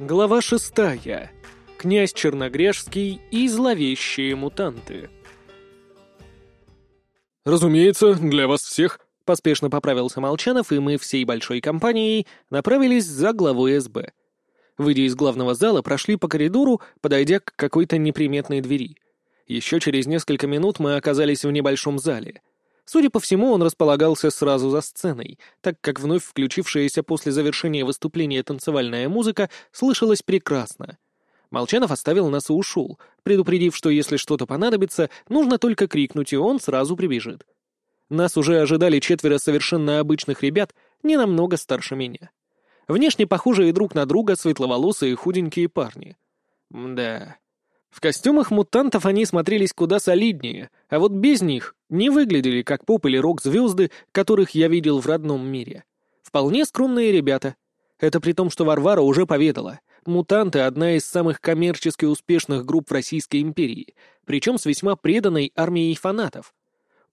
Глава шестая. Князь Черногрешский и зловещие мутанты. «Разумеется, для вас всех», — поспешно поправился Молчанов, и мы всей большой компанией направились за главой СБ. Выйдя из главного зала, прошли по коридору, подойдя к какой-то неприметной двери. Еще через несколько минут мы оказались в небольшом зале — Судя по всему, он располагался сразу за сценой, так как вновь включившаяся после завершения выступления танцевальная музыка слышалась прекрасно. Молчанов оставил нас и ушел, предупредив, что если что-то понадобится, нужно только крикнуть, и он сразу прибежит. Нас уже ожидали четверо совершенно обычных ребят, не намного старше меня. Внешне похожие друг на друга светловолосые худенькие парни. Да, в костюмах мутантов они смотрелись куда солиднее, а вот без них не выглядели как поп или рок-звезды, которых я видел в родном мире. Вполне скромные ребята. Это при том, что Варвара уже поведала. Мутанты — одна из самых коммерчески успешных групп в Российской империи, причем с весьма преданной армией фанатов.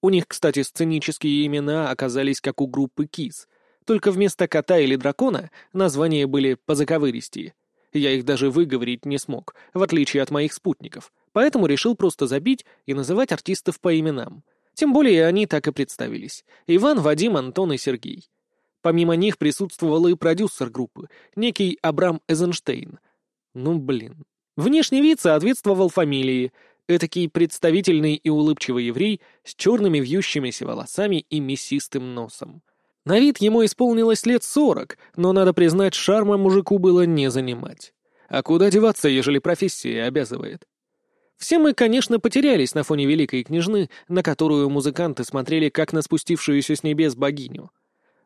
У них, кстати, сценические имена оказались как у группы КИС, только вместо кота или дракона названия были позаковыристее — я их даже выговорить не смог, в отличие от моих спутников, поэтому решил просто забить и называть артистов по именам. Тем более они так и представились. Иван, Вадим, Антон и Сергей. Помимо них присутствовал и продюсер группы, некий Абрам Эзенштейн. Ну, блин. Внешний вид соответствовал фамилии. Этакий представительный и улыбчивый еврей с черными вьющимися волосами и мясистым носом. На вид ему исполнилось лет сорок, но, надо признать, шарма мужику было не занимать. А куда деваться, ежели профессия обязывает? Все мы, конечно, потерялись на фоне великой княжны, на которую музыканты смотрели как на спустившуюся с небес богиню.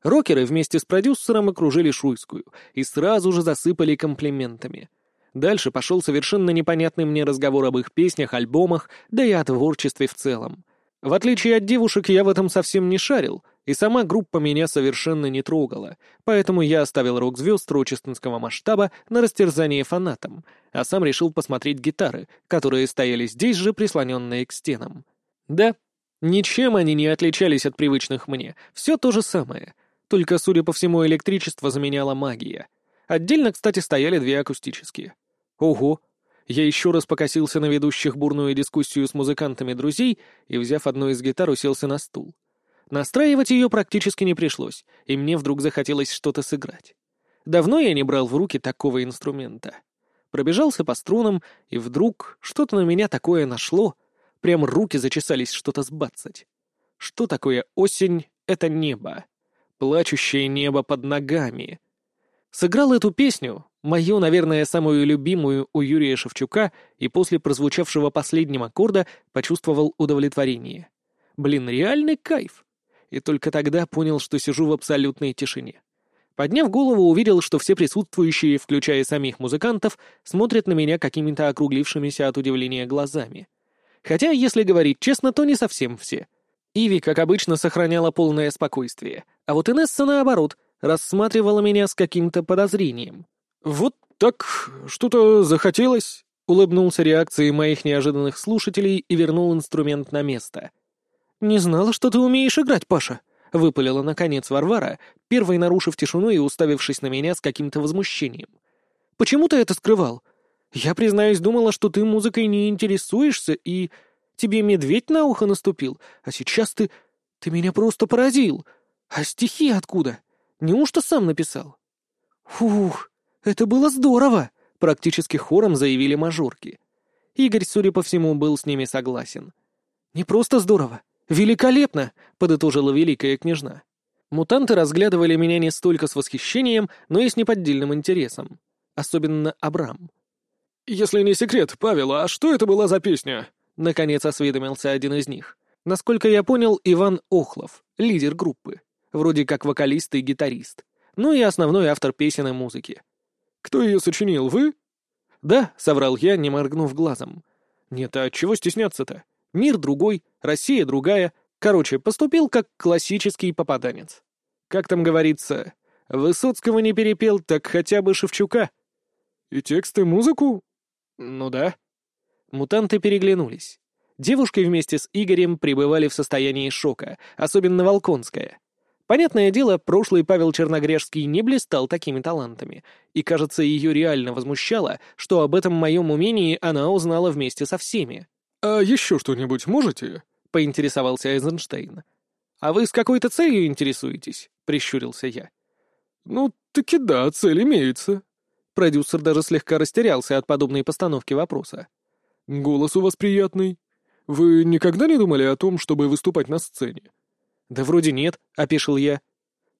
Рокеры вместе с продюсером окружили Шуйскую и сразу же засыпали комплиментами. Дальше пошел совершенно непонятный мне разговор об их песнях, альбомах, да и о творчестве в целом. В отличие от девушек, я в этом совсем не шарил, и сама группа меня совершенно не трогала, поэтому я оставил рок-звезд рочестонского масштаба на растерзание фанатам, а сам решил посмотреть гитары, которые стояли здесь же, прислоненные к стенам. Да, ничем они не отличались от привычных мне, все то же самое, только, судя по всему, электричество заменяла магия. Отдельно, кстати, стояли две акустические. Ого! Я еще раз покосился на ведущих бурную дискуссию с музыкантами друзей и, взяв одну из гитар, уселся на стул. Настраивать ее практически не пришлось, и мне вдруг захотелось что-то сыграть. Давно я не брал в руки такого инструмента. Пробежался по струнам, и вдруг что-то на меня такое нашло. Прям руки зачесались что-то сбацать. Что такое осень — это небо. Плачущее небо под ногами. Сыграл эту песню, мою, наверное, самую любимую у Юрия Шевчука, и после прозвучавшего последнего аккорда почувствовал удовлетворение. Блин, реальный кайф и только тогда понял, что сижу в абсолютной тишине. Подняв голову, увидел, что все присутствующие, включая самих музыкантов, смотрят на меня какими-то округлившимися от удивления глазами. Хотя, если говорить честно, то не совсем все. Иви, как обычно, сохраняла полное спокойствие, а вот Инесса, наоборот, рассматривала меня с каким-то подозрением. «Вот так что-то захотелось», — улыбнулся реакцией моих неожиданных слушателей и вернул инструмент на место — «Не знала, что ты умеешь играть, Паша», — выпалила наконец Варвара, первой нарушив тишину и уставившись на меня с каким-то возмущением. «Почему ты это скрывал? Я, признаюсь, думала, что ты музыкой не интересуешься, и тебе медведь на ухо наступил, а сейчас ты... ты меня просто поразил. А стихи откуда? Неужто сам написал?» «Фух, это было здорово!» — практически хором заявили мажорки. Игорь, судя по всему, был с ними согласен. «Не просто здорово, «Великолепно!» — подытожила великая княжна. Мутанты разглядывали меня не столько с восхищением, но и с неподдельным интересом. Особенно Абрам. «Если не секрет, Павел, а что это была за песня?» Наконец осведомился один из них. Насколько я понял, Иван Охлов, лидер группы. Вроде как вокалист и гитарист. Ну и основной автор песен и музыки. «Кто ее сочинил, вы?» «Да», — соврал я, не моргнув глазом. «Нет, а чего стесняться-то? Мир другой, Россия другая. Короче, поступил как классический попаданец. Как там говорится, Высоцкого не перепел, так хотя бы Шевчука. И текст, и музыку? Ну да. Мутанты переглянулись. Девушки вместе с Игорем пребывали в состоянии шока, особенно Волконская. Понятное дело, прошлый Павел Черногрешский не блистал такими талантами, и, кажется, ее реально возмущало, что об этом моем умении она узнала вместе со всеми. «А еще что-нибудь можете?» — поинтересовался Эйзенштейн. «А вы с какой-то целью интересуетесь?» — прищурился я. «Ну, таки да, цель имеется». Продюсер даже слегка растерялся от подобной постановки вопроса. «Голос у вас приятный. Вы никогда не думали о том, чтобы выступать на сцене?» «Да вроде нет», — опешил я.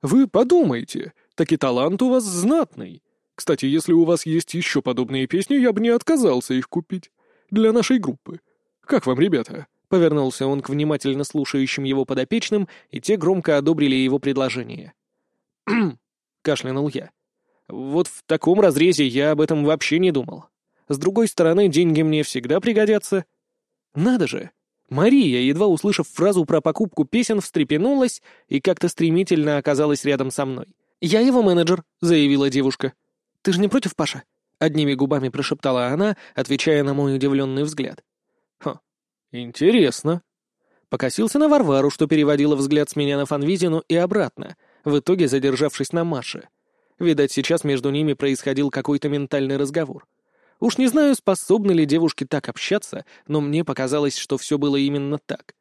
«Вы подумайте, таки талант у вас знатный. Кстати, если у вас есть еще подобные песни, я бы не отказался их купить. Для нашей группы. Как вам, ребята?» Повернулся он к внимательно слушающим его подопечным, и те громко одобрили его предложение. «Кхм», — кашлянул я. «Вот в таком разрезе я об этом вообще не думал. С другой стороны, деньги мне всегда пригодятся. Надо же, Мария, едва услышав фразу про покупку песен, встрепенулась и как-то стремительно оказалась рядом со мной. «Я его менеджер», — заявила девушка. «Ты же не против, Паша?» — одними губами прошептала она, отвечая на мой удивленный взгляд. «Хм, интересно». Покосился на Варвару, что переводила взгляд с меня на Фанвизину и обратно, в итоге задержавшись на Маше. Видать, сейчас между ними происходил какой-то ментальный разговор. Уж не знаю, способны ли девушки так общаться, но мне показалось, что все было именно так.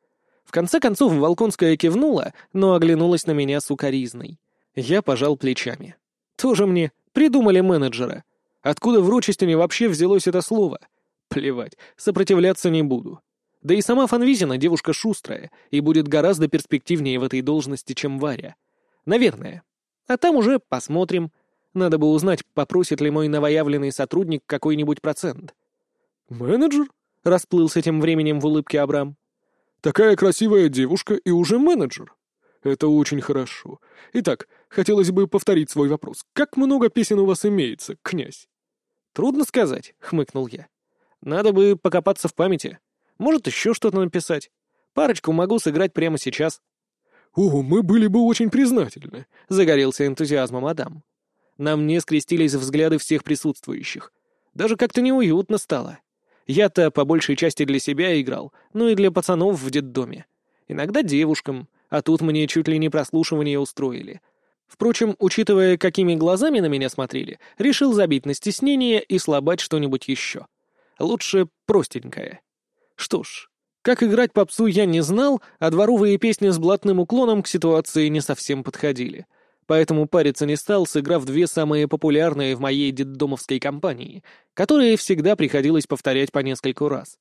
В конце концов, Волконская кивнула, но оглянулась на меня сукоризной. Я пожал плечами. Тоже мне придумали менеджера. Откуда в Рочестине вообще взялось это слово? Плевать, сопротивляться не буду. Да и сама Фанвизина девушка шустрая и будет гораздо перспективнее в этой должности, чем Варя. Наверное. А там уже посмотрим. Надо бы узнать, попросит ли мой новоявленный сотрудник какой-нибудь процент. «Менеджер?» — расплылся тем временем в улыбке Абрам. «Такая красивая девушка и уже менеджер. Это очень хорошо. Итак, хотелось бы повторить свой вопрос. Как много песен у вас имеется, князь?» «Трудно сказать», — хмыкнул я. «Надо бы покопаться в памяти. Может, еще что-то написать. Парочку могу сыграть прямо сейчас». «О, мы были бы очень признательны», — загорелся энтузиазмом Адам. На мне скрестились взгляды всех присутствующих. Даже как-то неуютно стало. Я-то по большей части для себя играл, ну и для пацанов в детдоме. Иногда девушкам, а тут мне чуть ли не прослушивание устроили. Впрочем, учитывая, какими глазами на меня смотрели, решил забить на стеснение и слабать что-нибудь еще. Лучше простенькое. Что ж, как играть попсу я не знал, а дворовые песни с блатным уклоном к ситуации не совсем подходили — поэтому париться не стал, сыграв две самые популярные в моей детдомовской компании, которые всегда приходилось повторять по нескольку раз.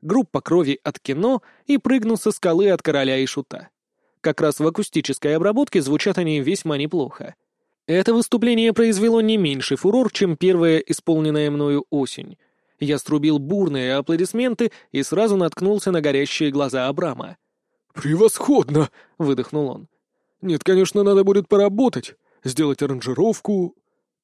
Группа крови от кино и прыгну со скалы от короля и шута. Как раз в акустической обработке звучат они весьма неплохо. Это выступление произвело не меньший фурор, чем первое, исполненное мною осень. Я струбил бурные аплодисменты и сразу наткнулся на горящие глаза Абрама. «Превосходно!» — выдохнул он. Нет, конечно, надо будет поработать, сделать аранжировку.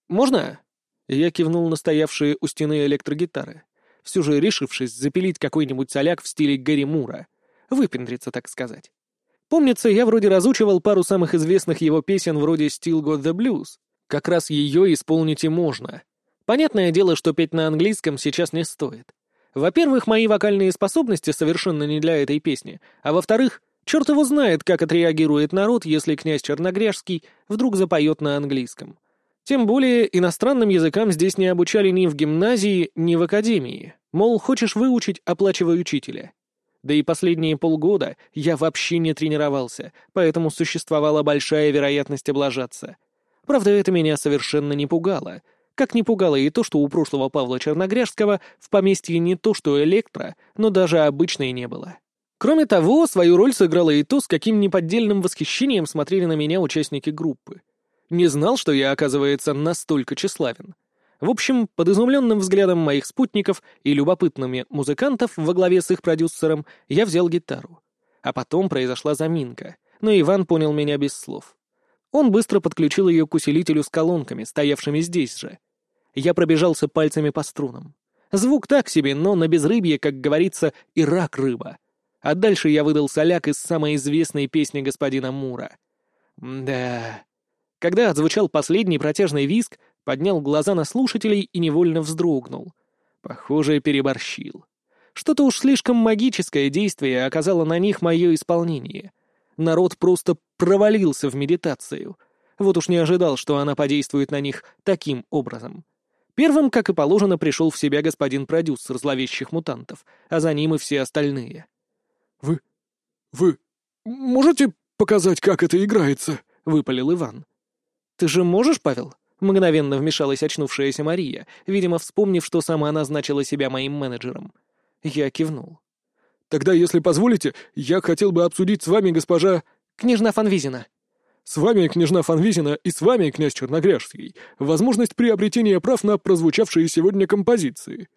Можно? Я кивнул на стоявшие у стены электрогитары, все же решившись запилить какой-нибудь соляк в стиле Гэри Мура. Выпендриться, так сказать. Помнится, я вроде разучивал пару самых известных его песен вроде «Still Got the Blues». Как раз ее исполнить и можно. Понятное дело, что петь на английском сейчас не стоит. Во-первых, мои вокальные способности совершенно не для этой песни, а во-вторых, Черт его знает, как отреагирует народ, если князь Черногряжский вдруг запоет на английском. Тем более иностранным языкам здесь не обучали ни в гимназии, ни в академии. Мол, хочешь выучить, оплачивай учителя. Да и последние полгода я вообще не тренировался, поэтому существовала большая вероятность облажаться. Правда, это меня совершенно не пугало. Как не пугало и то, что у прошлого Павла Черногряжского в поместье не то что электро, но даже обычной не было. Кроме того, свою роль сыграло и то, с каким неподдельным восхищением смотрели на меня участники группы. Не знал, что я, оказывается, настолько тщеславен. В общем, под изумленным взглядом моих спутников и любопытными музыкантов во главе с их продюсером я взял гитару. А потом произошла заминка, но Иван понял меня без слов. Он быстро подключил ее к усилителю с колонками, стоявшими здесь же. Я пробежался пальцами по струнам. Звук так себе, но на безрыбье, как говорится, и рак рыба — а дальше я выдал соляк из самой известной песни господина Мура. Да. Когда отзвучал последний протяжный виск, поднял глаза на слушателей и невольно вздрогнул. Похоже, переборщил. Что-то уж слишком магическое действие оказало на них мое исполнение. Народ просто провалился в медитацию. Вот уж не ожидал, что она подействует на них таким образом. Первым, как и положено, пришел в себя господин продюсер зловещих мутантов, а за ним и все остальные. «Вы... вы можете показать, как это играется?» — выпалил Иван. «Ты же можешь, Павел?» — мгновенно вмешалась очнувшаяся Мария, видимо, вспомнив, что сама назначила себя моим менеджером. Я кивнул. «Тогда, если позволите, я хотел бы обсудить с вами госпожа...» «Княжна Фанвизина». «С вами, княжна Фанвизина, и с вами, князь Черногряжский, возможность приобретения прав на прозвучавшие сегодня композиции».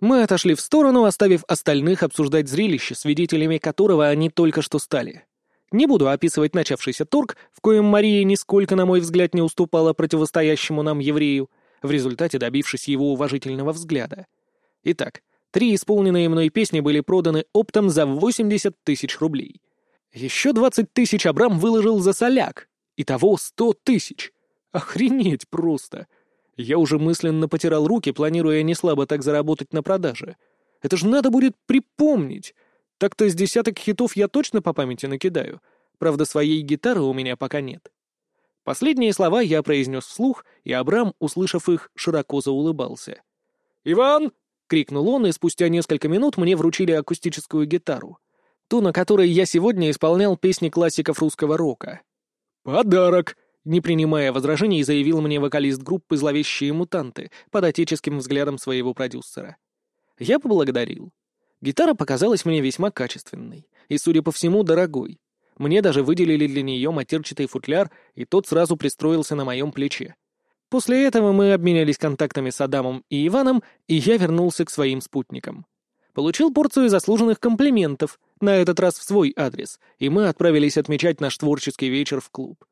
Мы отошли в сторону, оставив остальных обсуждать зрелище, свидетелями которого они только что стали. Не буду описывать начавшийся торг, в коем Мария нисколько, на мой взгляд, не уступала противостоящему нам еврею, в результате добившись его уважительного взгляда. Итак, три исполненные мной песни были проданы оптом за 80 тысяч рублей. Еще 20 тысяч Абрам выложил за соляк. Итого 100 тысяч. Охренеть просто. Я уже мысленно потирал руки, планируя не слабо так заработать на продаже. Это же надо будет припомнить. Так-то с десяток хитов я точно по памяти накидаю. Правда, своей гитары у меня пока нет. Последние слова я произнес вслух, и Абрам, услышав их, широко заулыбался. «Иван!» — крикнул он, и спустя несколько минут мне вручили акустическую гитару. Ту, на которой я сегодня исполнял песни классиков русского рока. «Подарок!» — не принимая возражений, заявил мне вокалист группы «Зловещие мутанты» под отеческим взглядом своего продюсера. Я поблагодарил. Гитара показалась мне весьма качественной и, судя по всему, дорогой. Мне даже выделили для нее матерчатый футляр, и тот сразу пристроился на моем плече. После этого мы обменялись контактами с Адамом и Иваном, и я вернулся к своим спутникам. Получил порцию заслуженных комплиментов, на этот раз в свой адрес, и мы отправились отмечать наш творческий вечер в клуб.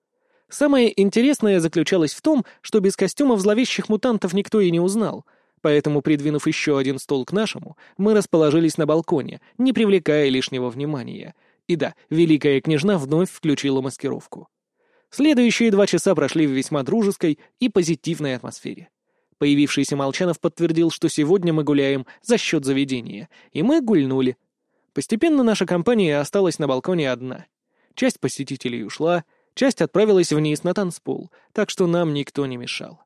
Самое интересное заключалось в том, что без костюмов зловещих мутантов никто и не узнал — Поэтому, придвинув еще один стол к нашему, мы расположились на балконе, не привлекая лишнего внимания. И да, великая княжна вновь включила маскировку. Следующие два часа прошли в весьма дружеской и позитивной атмосфере. Появившийся Молчанов подтвердил, что сегодня мы гуляем за счет заведения, и мы гульнули. Постепенно наша компания осталась на балконе одна. Часть посетителей ушла, часть отправилась вниз на танцпол, так что нам никто не мешал.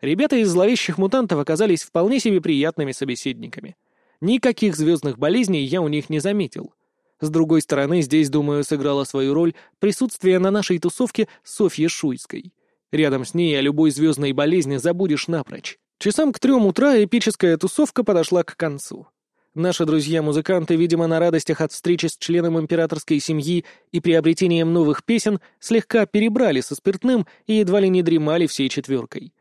Ребята из зловещих мутантов оказались вполне себе приятными собеседниками. Никаких звездных болезней я у них не заметил. С другой стороны, здесь, думаю, сыграла свою роль присутствие на нашей тусовке Софьи Шуйской. Рядом с ней о любой звездной болезни забудешь напрочь. Часам к трем утра эпическая тусовка подошла к концу. Наши друзья-музыканты, видимо, на радостях от встречи с членом императорской семьи и приобретением новых песен, слегка перебрали со спиртным и едва ли не дремали всей четверкой.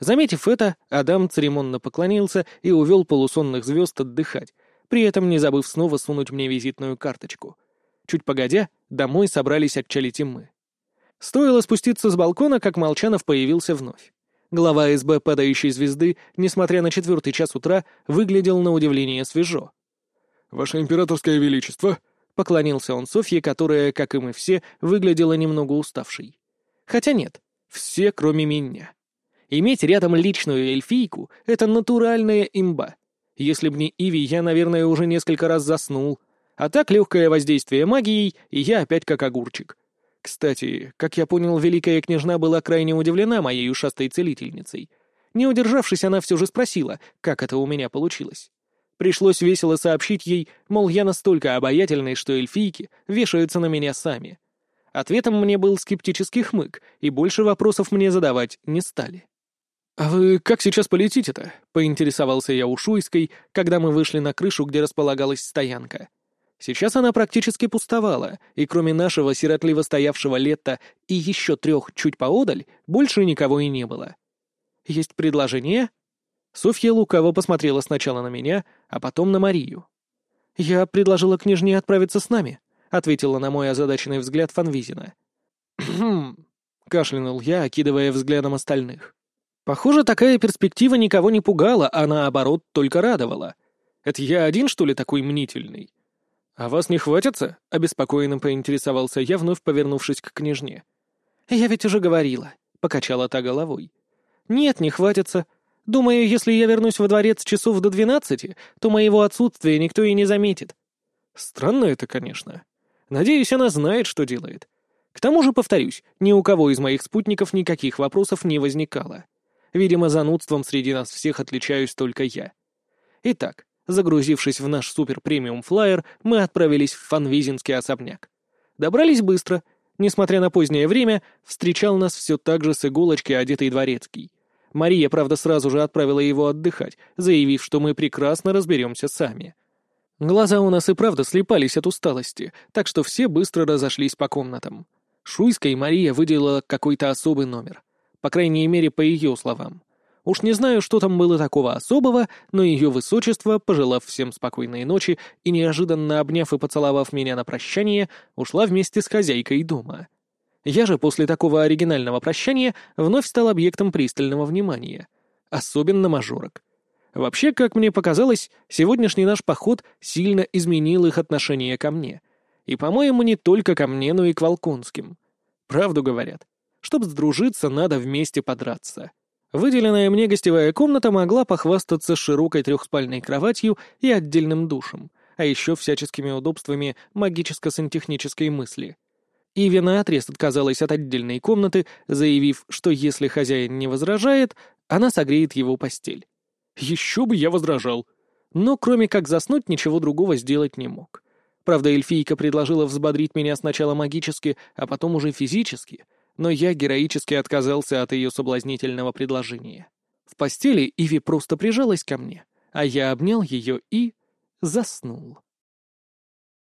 Заметив это, Адам церемонно поклонился и увел полусонных звезд отдыхать, при этом не забыв снова сунуть мне визитную карточку. Чуть погодя, домой собрались отчалить и мы. Стоило спуститься с балкона, как Молчанов появился вновь. Глава СБ падающей звезды, несмотря на четвертый час утра, выглядел на удивление свежо. «Ваше императорское величество!» — поклонился он Софье, которая, как и мы все, выглядела немного уставшей. Хотя нет, все, кроме меня. Иметь рядом личную эльфийку — это натуральная имба. Если б не Иви, я, наверное, уже несколько раз заснул. А так легкое воздействие магией, и я опять как огурчик. Кстати, как я понял, великая княжна была крайне удивлена моей ушастой целительницей. Не удержавшись, она все же спросила, как это у меня получилось. Пришлось весело сообщить ей, мол, я настолько обаятельный, что эльфийки вешаются на меня сами. Ответом мне был скептический хмык, и больше вопросов мне задавать не стали. «А вы как сейчас полетите-то?» — поинтересовался я у Шуйской, когда мы вышли на крышу, где располагалась стоянка. Сейчас она практически пустовала, и кроме нашего сиротливо стоявшего лета и еще трех чуть поодаль, больше никого и не было. «Есть предложение?» Софья лукаво посмотрела сначала на меня, а потом на Марию. «Я предложила княжне отправиться с нами», — ответила на мой озадаченный взгляд Фанвизина. «Хм...» — кашлянул я, окидывая взглядом остальных. Похоже, такая перспектива никого не пугала, а наоборот только радовала. Это я один, что ли, такой мнительный? «А вас не хватится?» — обеспокоенно поинтересовался я, вновь повернувшись к княжне. «Я ведь уже говорила», — покачала та головой. «Нет, не хватится. Думаю, если я вернусь во дворец часов до двенадцати, то моего отсутствия никто и не заметит». Странно это, конечно. Надеюсь, она знает, что делает. К тому же, повторюсь, ни у кого из моих спутников никаких вопросов не возникало. Видимо, занудством среди нас всех отличаюсь только я. Итак, загрузившись в наш супер-премиум-флайер, мы отправились в фанвизинский особняк. Добрались быстро. Несмотря на позднее время, встречал нас все так же с иголочки одетый дворецкий. Мария, правда, сразу же отправила его отдыхать, заявив, что мы прекрасно разберемся сами. Глаза у нас и правда слепались от усталости, так что все быстро разошлись по комнатам. Шуйской Мария выделила какой-то особый номер. По крайней мере, по ее словам. Уж не знаю, что там было такого особого, но ее высочество, пожелав всем спокойной ночи и неожиданно обняв и поцеловав меня на прощание, ушла вместе с хозяйкой дома. Я же после такого оригинального прощания вновь стал объектом пристального внимания. Особенно мажорок. Вообще, как мне показалось, сегодняшний наш поход сильно изменил их отношение ко мне — и, по-моему, не только ко мне, но и к Волконским. Правду говорят. Чтобы сдружиться, надо вместе подраться. Выделенная мне гостевая комната могла похвастаться широкой трехспальной кроватью и отдельным душем, а еще всяческими удобствами магическо-сантехнической мысли. Иви наотрез отказалась от отдельной комнаты, заявив, что если хозяин не возражает, она согреет его постель. Еще бы я возражал. Но кроме как заснуть, ничего другого сделать не мог. Правда, эльфийка предложила взбодрить меня сначала магически, а потом уже физически, но я героически отказался от ее соблазнительного предложения. В постели Иви просто прижалась ко мне, а я обнял ее и заснул.